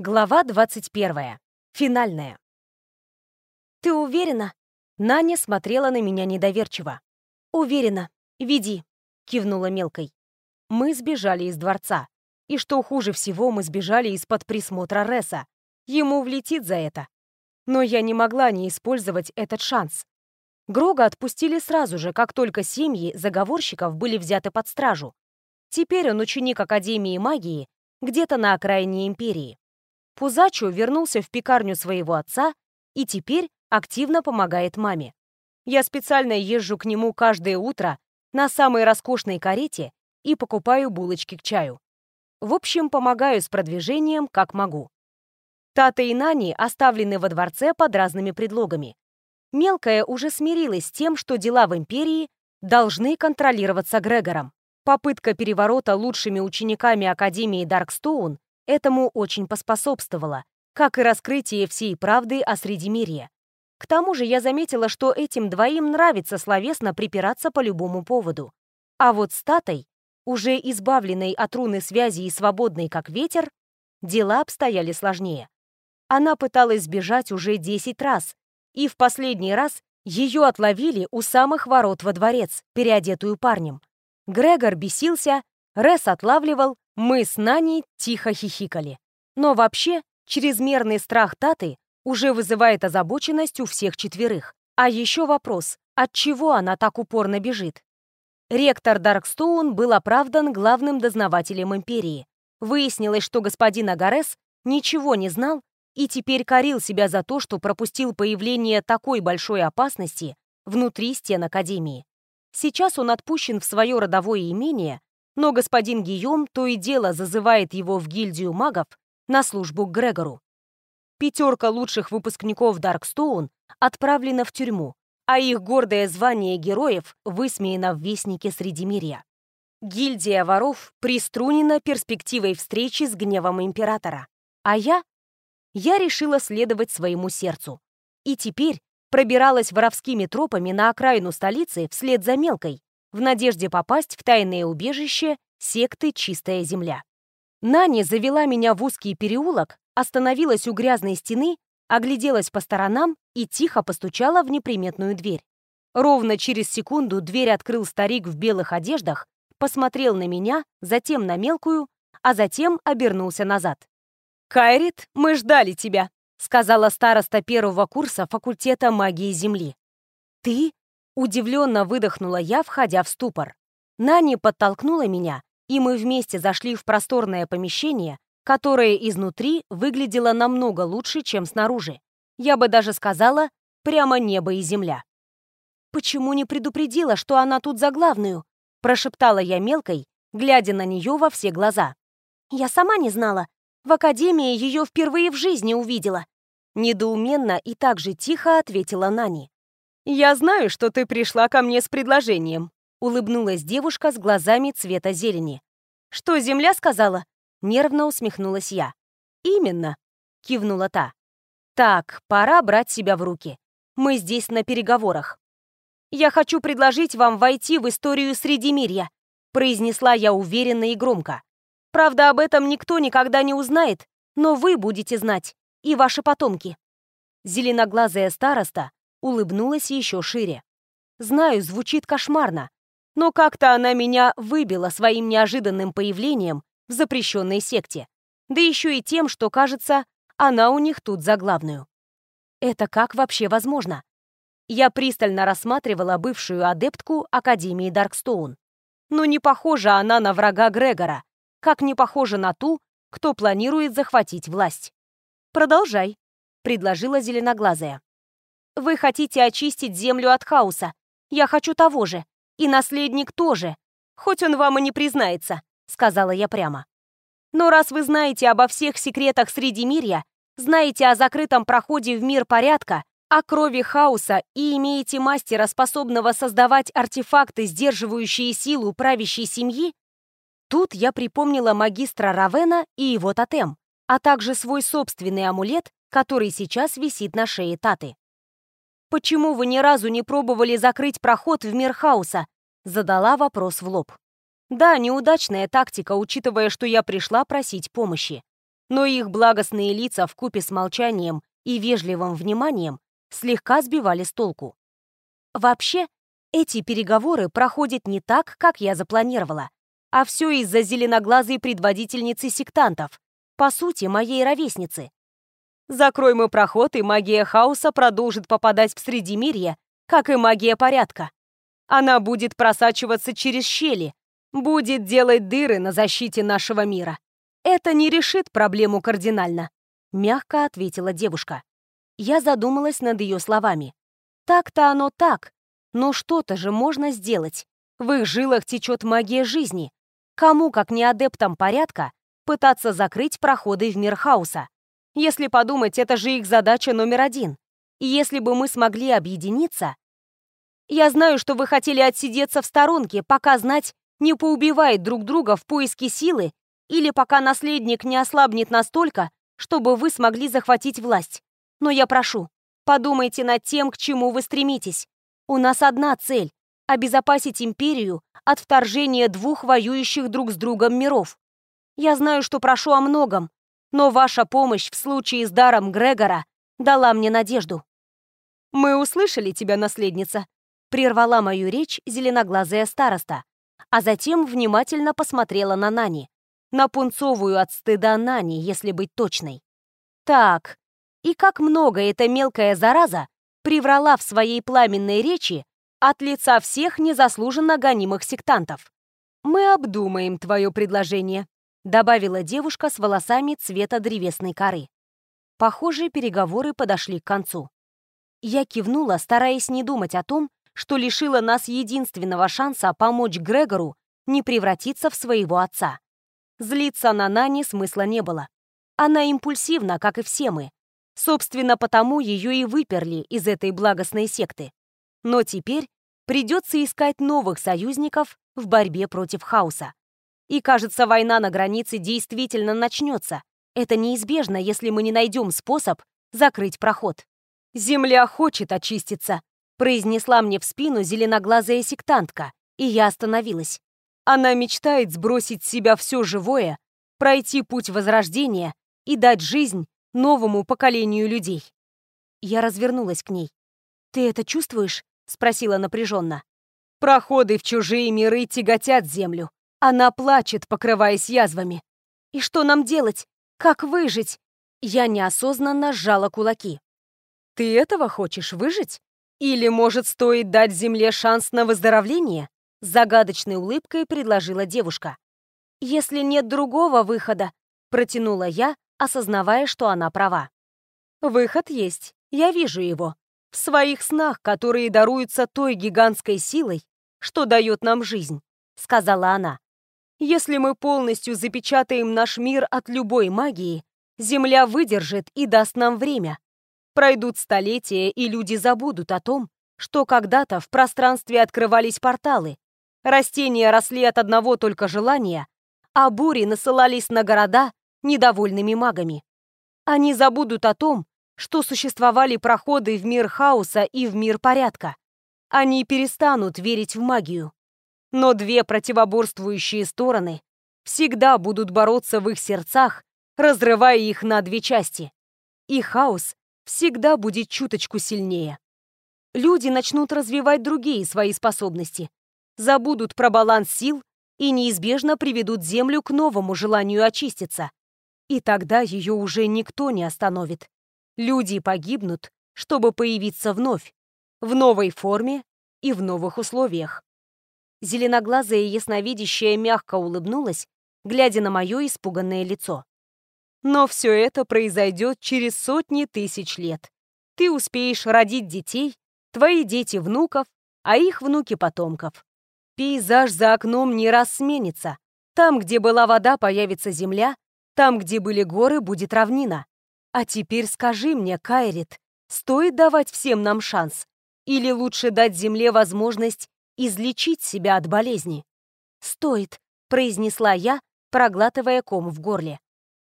Глава 21. Финальная. «Ты уверена?» Наня смотрела на меня недоверчиво. «Уверена. Веди», — кивнула мелкой. Мы сбежали из дворца. И что хуже всего, мы сбежали из-под присмотра Ресса. Ему влетит за это. Но я не могла не использовать этот шанс. Грога отпустили сразу же, как только семьи заговорщиков были взяты под стражу. Теперь он ученик Академии магии где-то на окраине Империи. Пузачу вернулся в пекарню своего отца и теперь активно помогает маме. Я специально езжу к нему каждое утро на самой роскошной карете и покупаю булочки к чаю. В общем, помогаю с продвижением, как могу. Тата и Нани оставлены во дворце под разными предлогами. Мелкая уже смирилась с тем, что дела в Империи должны контролироваться Грегором. Попытка переворота лучшими учениками Академии Даркстоун этому очень поспособствовало, как и раскрытие всей правды о Средимирье. К тому же я заметила, что этим двоим нравится словесно припираться по любому поводу. А вот с Татой, уже избавленной от руны связи и свободной как ветер, дела обстояли сложнее. Она пыталась сбежать уже 10 раз, и в последний раз ее отловили у самых ворот во дворец, переодетую парнем. Грегор бесился, Рес отлавливал, мы с Наней тихо хихикали. Но вообще, чрезмерный страх Таты уже вызывает озабоченность у всех четверых. А еще вопрос, от чего она так упорно бежит? Ректор Даркстоун был оправдан главным дознавателем Империи. Выяснилось, что господин Агарес ничего не знал и теперь корил себя за то, что пропустил появление такой большой опасности внутри стен Академии. Сейчас он отпущен в свое родовое имение но господин Гийом то и дело зазывает его в гильдию магов на службу к Грегору. Пятерка лучших выпускников Даркстоун отправлена в тюрьму, а их гордое звание героев высмеяно в Вестнике Средимирья. Гильдия воров приструнена перспективой встречи с гневом императора. А я? Я решила следовать своему сердцу. И теперь пробиралась воровскими тропами на окраину столицы вслед за мелкой, в надежде попасть в тайное убежище секты «Чистая земля». Нани завела меня в узкий переулок, остановилась у грязной стены, огляделась по сторонам и тихо постучала в неприметную дверь. Ровно через секунду дверь открыл старик в белых одеждах, посмотрел на меня, затем на мелкую, а затем обернулся назад. «Кайрит, мы ждали тебя», — сказала староста первого курса факультета магии Земли. «Ты?» Удивленно выдохнула я, входя в ступор. Нани подтолкнула меня, и мы вместе зашли в просторное помещение, которое изнутри выглядело намного лучше, чем снаружи. Я бы даже сказала, прямо небо и земля. «Почему не предупредила, что она тут за главную?» прошептала я мелкой, глядя на нее во все глаза. «Я сама не знала. В академии ее впервые в жизни увидела». Недоуменно и так же тихо ответила Нани. «Я знаю, что ты пришла ко мне с предложением», — улыбнулась девушка с глазами цвета зелени. «Что земля сказала?» — нервно усмехнулась я. «Именно», — кивнула та. «Так, пора брать себя в руки. Мы здесь на переговорах». «Я хочу предложить вам войти в историю Средимирья», — произнесла я уверенно и громко. «Правда, об этом никто никогда не узнает, но вы будете знать, и ваши потомки». Зеленоглазая староста улыбнулась еще шире. Знаю, звучит кошмарно, но как-то она меня выбила своим неожиданным появлением в запрещенной секте. Да еще и тем, что, кажется, она у них тут за главную. Это как вообще возможно? Я пристально рассматривала бывшую адептку Академии Даркстоун. Но не похожа она на врага Грегора, как не похожа на ту, кто планирует захватить власть. «Продолжай», — предложила зеленоглазая. Вы хотите очистить землю от хаоса. Я хочу того же. И наследник тоже. Хоть он вам и не признается, сказала я прямо. Но раз вы знаете обо всех секретах Средимирья, знаете о закрытом проходе в мир порядка, о крови хаоса и имеете мастера, способного создавать артефакты, сдерживающие силу правящей семьи, тут я припомнила магистра Равена и его тотем, а также свой собственный амулет, который сейчас висит на шее Таты. «Почему вы ни разу не пробовали закрыть проход в мир хаоса?» Задала вопрос в лоб. Да, неудачная тактика, учитывая, что я пришла просить помощи. но их благостные лица в купе с молчанием и вежливым вниманием слегка сбивали с толку. Вообще, эти переговоры проходят не так, как я запланировала, а все из-за зеленоглазой предводительницы сектантов, по сути, моей ровесницы. Закрой мы проход, и магия хаоса продолжит попадать в Средимирье, как и магия порядка. Она будет просачиваться через щели, будет делать дыры на защите нашего мира. Это не решит проблему кардинально, мягко ответила девушка. Я задумалась над ее словами. Так-то оно так, но что-то же можно сделать. В их жилах течет магия жизни. Кому, как не адептам порядка, пытаться закрыть проходы в мир хаоса? Если подумать, это же их задача номер один. И если бы мы смогли объединиться... Я знаю, что вы хотели отсидеться в сторонке, пока знать не поубивает друг друга в поиске силы или пока наследник не ослабнет настолько, чтобы вы смогли захватить власть. Но я прошу, подумайте над тем, к чему вы стремитесь. У нас одна цель — обезопасить империю от вторжения двух воюющих друг с другом миров. Я знаю, что прошу о многом, но ваша помощь в случае с даром Грегора дала мне надежду. «Мы услышали тебя, наследница», — прервала мою речь зеленоглазая староста, а затем внимательно посмотрела на Нани, на пунцовую от стыда Нани, если быть точной. Так, и как много эта мелкая зараза приврала в своей пламенной речи от лица всех незаслуженно гонимых сектантов. «Мы обдумаем твое предложение», — добавила девушка с волосами цвета древесной коры. Похоже, переговоры подошли к концу. Я кивнула, стараясь не думать о том, что лишила нас единственного шанса помочь Грегору не превратиться в своего отца. Злиться на Нани смысла не было. Она импульсивна, как и все мы. Собственно, потому ее и выперли из этой благостной секты. Но теперь придется искать новых союзников в борьбе против хаоса. И кажется, война на границе действительно начнется. Это неизбежно, если мы не найдем способ закрыть проход. Земля хочет очиститься, произнесла мне в спину зеленоглазая сектантка, и я остановилась. Она мечтает сбросить с себя все живое, пройти путь возрождения и дать жизнь новому поколению людей. Я развернулась к ней. «Ты это чувствуешь?» — спросила напряженно. «Проходы в чужие миры тяготят землю. Она плачет, покрываясь язвами. И что нам делать? Как выжить?» Я неосознанно сжала кулаки. «Ты этого хочешь выжить?» «Или, может, стоит дать Земле шанс на выздоровление?» Загадочной улыбкой предложила девушка. «Если нет другого выхода», — протянула я, осознавая, что она права. «Выход есть, я вижу его. В своих снах, которые даруются той гигантской силой, что дает нам жизнь», — сказала она. «Если мы полностью запечатаем наш мир от любой магии, Земля выдержит и даст нам время. Пройдут столетия, и люди забудут о том, что когда-то в пространстве открывались порталы, растения росли от одного только желания, а бури насылались на города недовольными магами. Они забудут о том, что существовали проходы в мир хаоса и в мир порядка. Они перестанут верить в магию. Но две противоборствующие стороны всегда будут бороться в их сердцах, разрывая их на две части. И хаос всегда будет чуточку сильнее. Люди начнут развивать другие свои способности, забудут про баланс сил и неизбежно приведут Землю к новому желанию очиститься. И тогда ее уже никто не остановит. Люди погибнут, чтобы появиться вновь, в новой форме и в новых условиях. Зеленоглазая ясновидящая мягко улыбнулась, глядя на мое испуганное лицо. Но все это произойдет через сотни тысяч лет. Ты успеешь родить детей, твои дети внуков, а их внуки потомков. Пейзаж за окном не раз сменится. Там, где была вода, появится земля, там, где были горы, будет равнина. А теперь скажи мне, Кайрит, стоит давать всем нам шанс? Или лучше дать земле возможность излечить себя от болезни? «Стоит», — произнесла я, проглатывая ком в горле.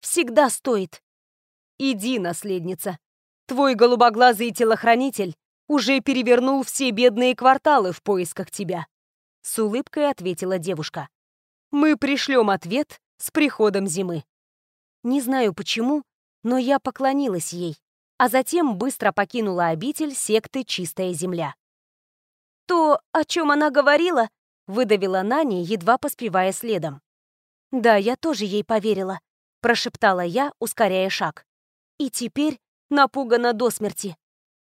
Всегда стоит. Иди, наследница. Твой голубоглазый телохранитель уже перевернул все бедные кварталы в поисках тебя. С улыбкой ответила девушка. Мы пришлем ответ с приходом зимы. Не знаю почему, но я поклонилась ей, а затем быстро покинула обитель секты «Чистая земля». «То, о чем она говорила?» — выдавила Нани, едва поспевая следом. «Да, я тоже ей поверила», — прошептала я, ускоряя шаг. «И теперь напугана до смерти.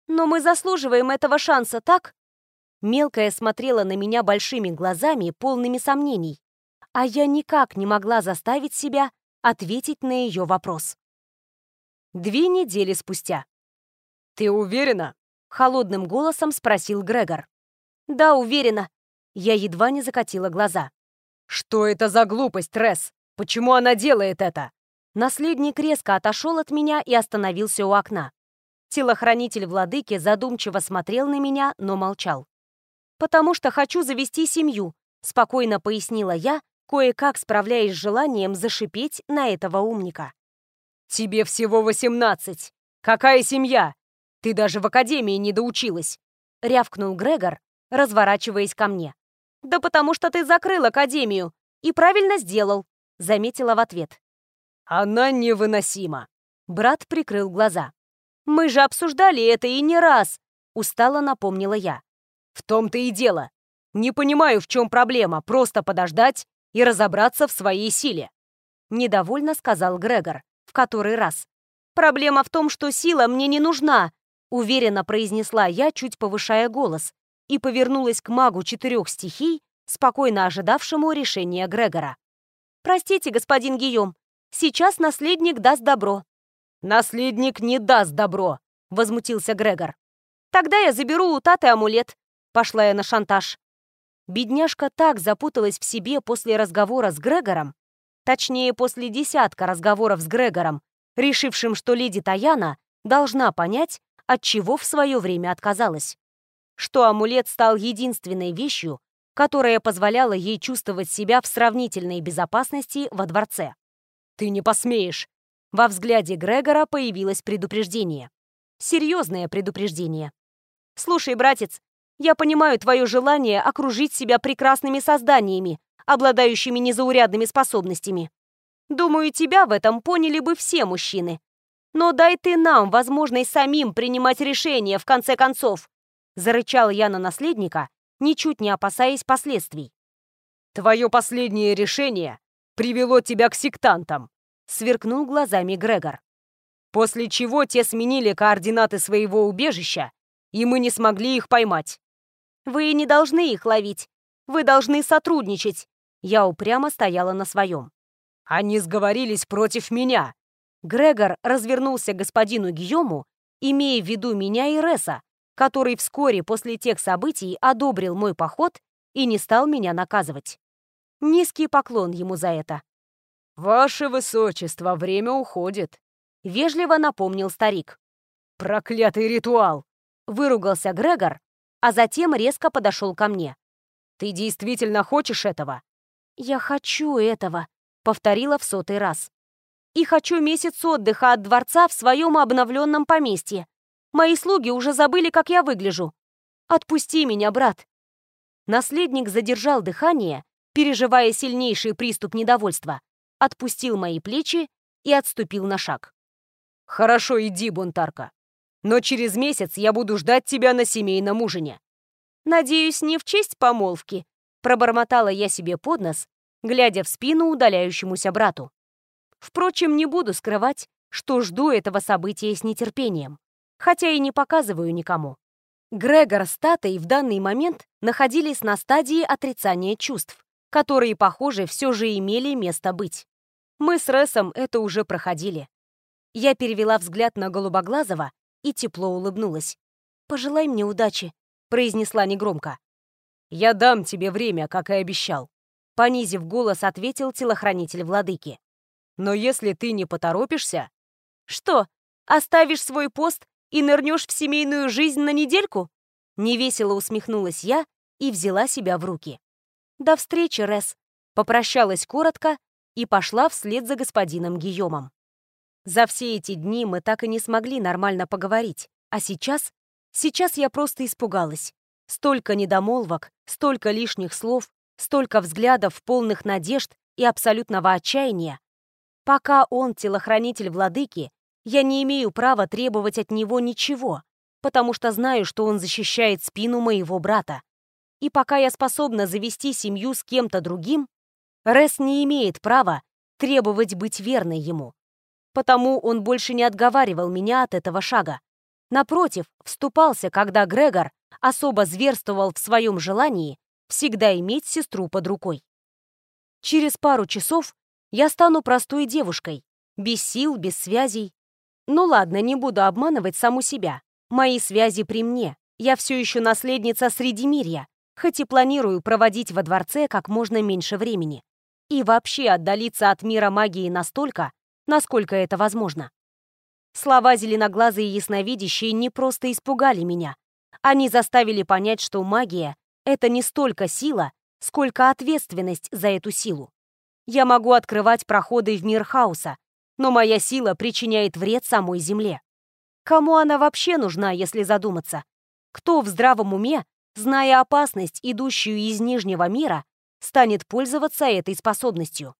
Но мы заслуживаем этого шанса, так?» Мелкая смотрела на меня большими глазами, полными сомнений, а я никак не могла заставить себя ответить на ее вопрос. Две недели спустя. «Ты уверена?» — холодным голосом спросил Грегор. «Да, уверена». Я едва не закатила глаза. «Что это за глупость, Ресс? Почему она делает это?» Наследник резко отошел от меня и остановился у окна. Телохранитель владыки задумчиво смотрел на меня, но молчал. «Потому что хочу завести семью», — спокойно пояснила я, кое-как справляясь с желанием зашипеть на этого умника. «Тебе всего восемнадцать. Какая семья? Ты даже в академии не доучилась!» — рявкнул Грегор, разворачиваясь ко мне. «Да потому что ты закрыл академию и правильно сделал», — заметила в ответ. «Она невыносима!» Брат прикрыл глаза. «Мы же обсуждали это и не раз!» — устало напомнила я. «В том-то и дело. Не понимаю, в чем проблема, просто подождать и разобраться в своей силе», — недовольно сказал Грегор в который раз. «Проблема в том, что сила мне не нужна», — уверенно произнесла я, чуть повышая голос, и повернулась к магу четырех стихий, спокойно ожидавшему решения Грегора. «Простите, господин Гийом, сейчас наследник даст добро». «Наследник не даст добро», — возмутился Грегор. «Тогда я заберу у Таты амулет», — пошла я на шантаж. Бедняжка так запуталась в себе после разговора с Грегором, Точнее, после десятка разговоров с Грегором, решившим, что леди Таяна должна понять, от чего в свое время отказалась. Что амулет стал единственной вещью, которая позволяла ей чувствовать себя в сравнительной безопасности во дворце. «Ты не посмеешь!» Во взгляде Грегора появилось предупреждение. Серьезное предупреждение. «Слушай, братец, я понимаю твое желание окружить себя прекрасными созданиями, обладающими незаурядными способностями. Думаю, тебя в этом поняли бы все мужчины. Но дай ты нам возможность самим принимать решения, в конце концов!» Зарычал я на наследника, ничуть не опасаясь последствий. «Твое последнее решение привело тебя к сектантам», сверкнул глазами Грегор. «После чего те сменили координаты своего убежища, и мы не смогли их поймать». «Вы не должны их ловить. Вы должны сотрудничать. Я упрямо стояла на своем. «Они сговорились против меня!» Грегор развернулся к господину Гийому, имея в виду меня и Ресса, который вскоре после тех событий одобрил мой поход и не стал меня наказывать. Низкий поклон ему за это. «Ваше высочество, время уходит», — вежливо напомнил старик. «Проклятый ритуал!» — выругался Грегор, а затем резко подошел ко мне. «Ты действительно хочешь этого?» «Я хочу этого», — повторила в сотый раз. «И хочу месяц отдыха от дворца в своем обновленном поместье. Мои слуги уже забыли, как я выгляжу. Отпусти меня, брат». Наследник задержал дыхание, переживая сильнейший приступ недовольства, отпустил мои плечи и отступил на шаг. «Хорошо, иди, бунтарка. Но через месяц я буду ждать тебя на семейном ужине». «Надеюсь, не в честь помолвки», Пробормотала я себе под нос, глядя в спину удаляющемуся брату. Впрочем, не буду скрывать, что жду этого события с нетерпением, хотя и не показываю никому. Грегор с Татой в данный момент находились на стадии отрицания чувств, которые, похоже, все же имели место быть. Мы с Ресом это уже проходили. Я перевела взгляд на Голубоглазого и тепло улыбнулась. «Пожелай мне удачи», — произнесла негромко. «Я дам тебе время, как и обещал», — понизив голос, ответил телохранитель владыки. «Но если ты не поторопишься...» «Что, оставишь свой пост и нырнешь в семейную жизнь на недельку?» Невесело усмехнулась я и взяла себя в руки. «До встречи, Рес», — попрощалась коротко и пошла вслед за господином Гийомом. За все эти дни мы так и не смогли нормально поговорить, а сейчас... Сейчас я просто испугалась. Столько недомолвок, столько лишних слов, столько взглядов, полных надежд и абсолютного отчаяния. Пока он телохранитель владыки, я не имею права требовать от него ничего, потому что знаю, что он защищает спину моего брата. И пока я способна завести семью с кем-то другим, Рес не имеет права требовать быть верной ему. Потому он больше не отговаривал меня от этого шага. Напротив, вступался, когда Грегор особо зверствовал в своем желании всегда иметь сестру под рукой. Через пару часов я стану простой девушкой, без сил, без связей. Ну ладно, не буду обманывать саму себя. Мои связи при мне. Я все еще наследница Средимирья, хоть и планирую проводить во дворце как можно меньше времени. И вообще отдалиться от мира магии настолько, насколько это возможно. Слова зеленоглазые ясновидящие не просто испугали меня. Они заставили понять, что магия — это не столько сила, сколько ответственность за эту силу. Я могу открывать проходы в мир хаоса, но моя сила причиняет вред самой Земле. Кому она вообще нужна, если задуматься? Кто в здравом уме, зная опасность, идущую из Нижнего мира, станет пользоваться этой способностью?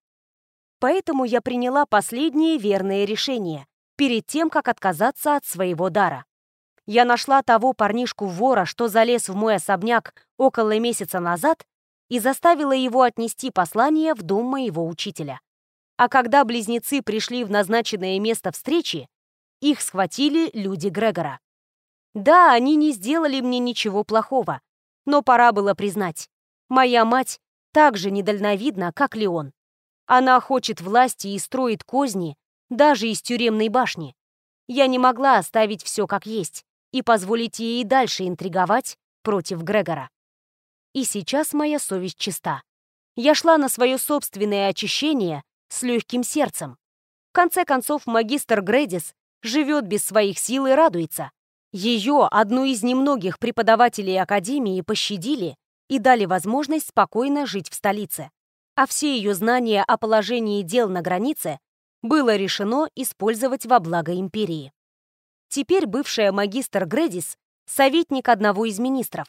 Поэтому я приняла последнее верное решение перед тем, как отказаться от своего дара. Я нашла того парнишку-вора, что залез в мой особняк около месяца назад, и заставила его отнести послание в дом моего учителя. А когда близнецы пришли в назначенное место встречи, их схватили люди Грегора. Да, они не сделали мне ничего плохого, но пора было признать, моя мать так же недальновидна, как Леон. Она хочет власти и строит козни даже из тюремной башни. Я не могла оставить все как есть и позволить ей и дальше интриговать против Грегора. И сейчас моя совесть чиста. Я шла на свое собственное очищение с легким сердцем. В конце концов, магистр Грэдис живет без своих сил и радуется. Ее, одну из немногих преподавателей Академии, пощадили и дали возможность спокойно жить в столице. А все ее знания о положении дел на границе было решено использовать во благо империи. Теперь бывшая магистр Грэдис — советник одного из министров.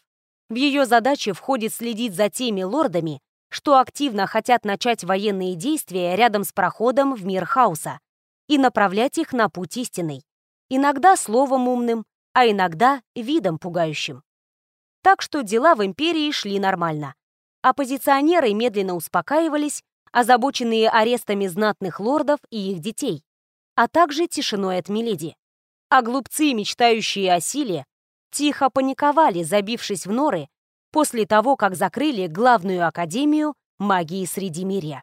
В ее задачи входит следить за теми лордами, что активно хотят начать военные действия рядом с проходом в мир хаоса, и направлять их на путь истинный. Иногда словом умным, а иногда видом пугающим. Так что дела в империи шли нормально. Оппозиционеры медленно успокаивались, озабоченные арестами знатных лордов и их детей, а также тишиной от Миледи. А глупцы, мечтающие о силе, тихо паниковали, забившись в норы, после того, как закрыли главную академию магии Средимирья.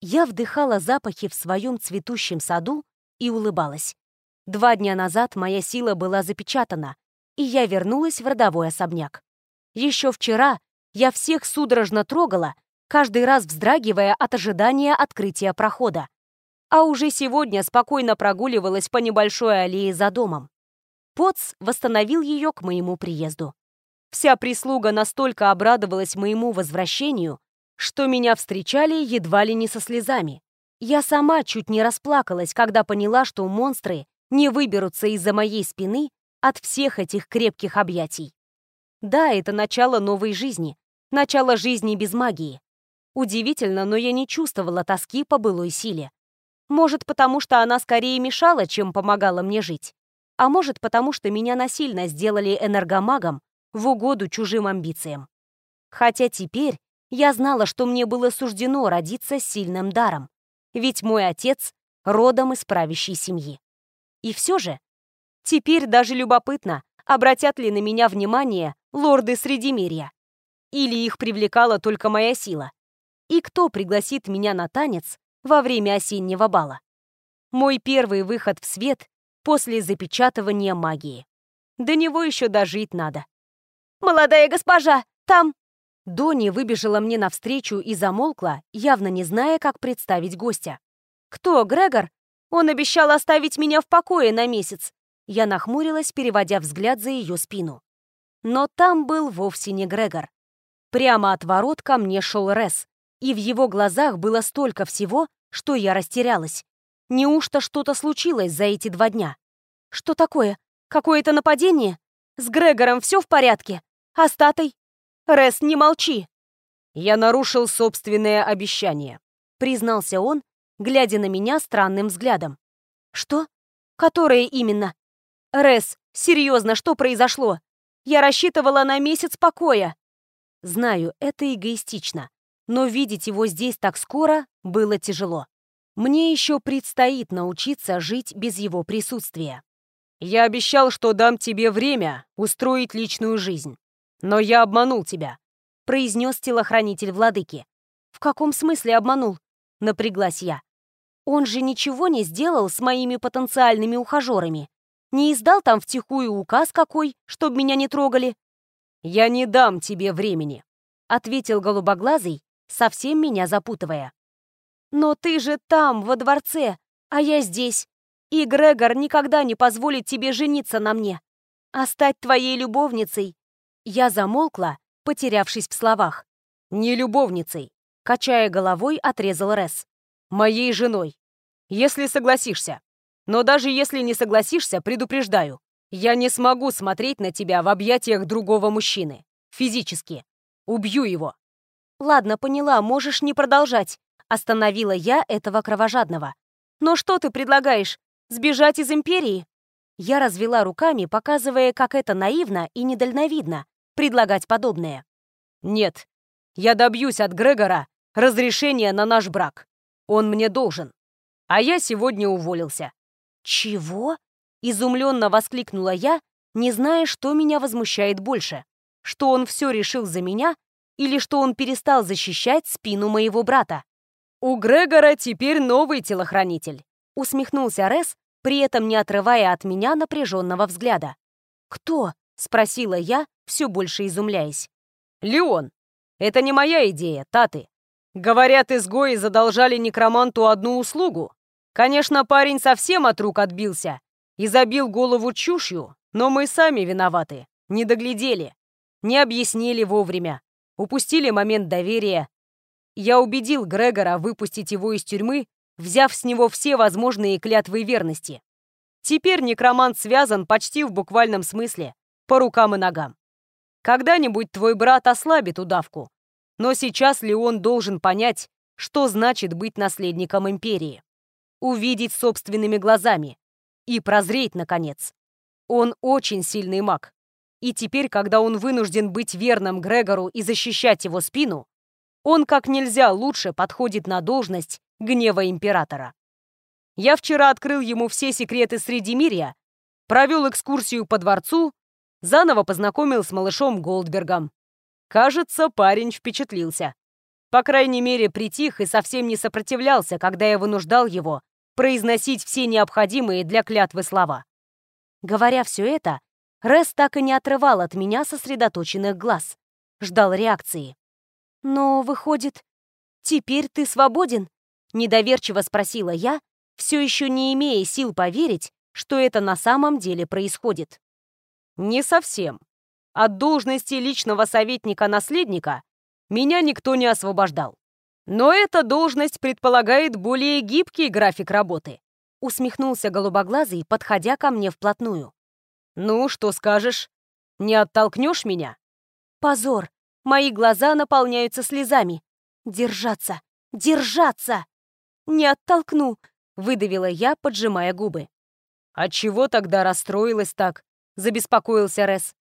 Я вдыхала запахи в своем цветущем саду и улыбалась. Два дня назад моя сила была запечатана, и я вернулась в родовой особняк. Еще вчера я всех судорожно трогала, каждый раз вздрагивая от ожидания открытия прохода. А уже сегодня спокойно прогуливалась по небольшой аллее за домом. Поц восстановил ее к моему приезду. Вся прислуга настолько обрадовалась моему возвращению, что меня встречали едва ли не со слезами. Я сама чуть не расплакалась, когда поняла, что монстры не выберутся из-за моей спины от всех этих крепких объятий. Да, это начало новой жизни, начало жизни без магии. Удивительно, но я не чувствовала тоски по былой силе. Может, потому что она скорее мешала, чем помогала мне жить. А может, потому что меня насильно сделали энергомагом в угоду чужим амбициям. Хотя теперь я знала, что мне было суждено родиться сильным даром, ведь мой отец родом из правящей семьи. И все же, теперь даже любопытно, обратят ли на меня внимание лорды Средимирья. Или их привлекала только моя сила. И кто пригласит меня на танец во время осеннего бала? Мой первый выход в свет после запечатывания магии. До него еще дожить надо. «Молодая госпожа, там...» Дони выбежала мне навстречу и замолкла, явно не зная, как представить гостя. «Кто, Грегор? Он обещал оставить меня в покое на месяц». Я нахмурилась, переводя взгляд за ее спину. Но там был вовсе не Грегор. Прямо от ворот ко мне шел Рес, и в его глазах было столько всего, что я растерялась. Неужто что-то случилось за эти два дня? Что такое? Какое-то нападение? С Грегором все в порядке? А с Татой? Рес, не молчи!» «Я нарушил собственное обещание», — признался он, глядя на меня странным взглядом. «Что? Которое именно?» «Рес, серьезно, что произошло? Я рассчитывала на месяц покоя». Знаю, это эгоистично, но видеть его здесь так скоро было тяжело. Мне еще предстоит научиться жить без его присутствия. Я обещал, что дам тебе время устроить личную жизнь. Но я обманул тебя», — произнес телохранитель владыки. «В каком смысле обманул?» — напряглась я. «Он же ничего не сделал с моими потенциальными ухажерами. Не издал там втихую указ какой, чтобы меня не трогали?» «Я не дам тебе времени», — ответил голубоглазый, совсем меня запутывая. «Но ты же там, во дворце, а я здесь. И Грегор никогда не позволит тебе жениться на мне. А стать твоей любовницей...» Я замолкла, потерявшись в словах. «Не любовницей», — качая головой, отрезал Рес. «Моей женой. Если согласишься. Но даже если не согласишься, предупреждаю. Я не смогу смотреть на тебя в объятиях другого мужчины. Физически. Убью его. Ладно, поняла, можешь не продолжать. Остановила я этого кровожадного. Но что ты предлагаешь? Сбежать из Империи? Я развела руками, показывая, как это наивно и недальновидно предлагать подобное. Нет, я добьюсь от Грегора разрешения на наш брак. Он мне должен. А я сегодня уволился. Чего? Изумленно воскликнула я, не зная, что меня возмущает больше. Что он все решил за меня или что он перестал защищать спину моего брата. «У Грегора теперь новый телохранитель», — усмехнулся Рес, при этом не отрывая от меня напряженного взгляда. «Кто?» — спросила я, все больше изумляясь. «Леон. Это не моя идея, Таты. Говорят, изгои задолжали некроманту одну услугу. Конечно, парень совсем от рук отбился, и забил голову чушью, но мы сами виноваты, не доглядели, не объяснили вовремя, упустили момент доверия. Я убедил Грегора выпустить его из тюрьмы, взяв с него все возможные клятвы верности. Теперь некромант связан почти в буквальном смысле, по рукам и ногам. Когда-нибудь твой брат ослабит удавку, но сейчас ли он должен понять, что значит быть наследником империи? Увидеть собственными глазами, и прозреть, наконец. Он очень сильный маг. И теперь, когда он вынужден быть верным Грегору и защищать его спину, он как нельзя лучше подходит на должность гнева императора. Я вчера открыл ему все секреты Средимирья, провел экскурсию по дворцу, заново познакомил с малышом Голдбергом. Кажется, парень впечатлился. По крайней мере, притих и совсем не сопротивлялся, когда я вынуждал его произносить все необходимые для клятвы слова. Говоря все это, Рес так и не отрывал от меня сосредоточенных глаз. Ждал реакции. «Но, выходит, теперь ты свободен?» Недоверчиво спросила я, все еще не имея сил поверить, что это на самом деле происходит. «Не совсем. От должности личного советника-наследника меня никто не освобождал. Но эта должность предполагает более гибкий график работы. Усмехнулся голубоглазый, подходя ко мне вплотную. Ну, что скажешь? Не оттолкнешь меня? Позор. Мои глаза наполняются слезами. Держаться! Держаться! Не оттолкну, выдавила я, поджимая губы. «А чего тогда расстроилась так?» — забеспокоился Рес.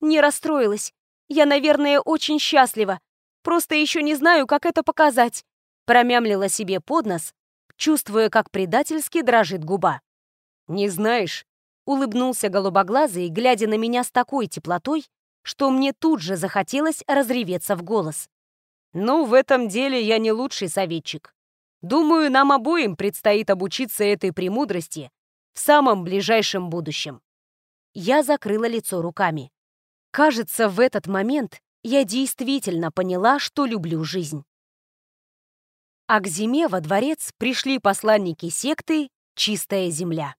«Не расстроилась. Я, наверное, очень счастлива. Просто еще не знаю, как это показать», промямлила себе под нос, чувствуя, как предательски дрожит губа. «Не знаешь?» — улыбнулся голубоглазый, глядя на меня с такой теплотой, что мне тут же захотелось разреветься в голос. «Ну, в этом деле я не лучший советчик. Думаю, нам обоим предстоит обучиться этой премудрости в самом ближайшем будущем». Я закрыла лицо руками. Кажется, в этот момент я действительно поняла, что люблю жизнь. А к зиме во дворец пришли посланники секты «Чистая земля».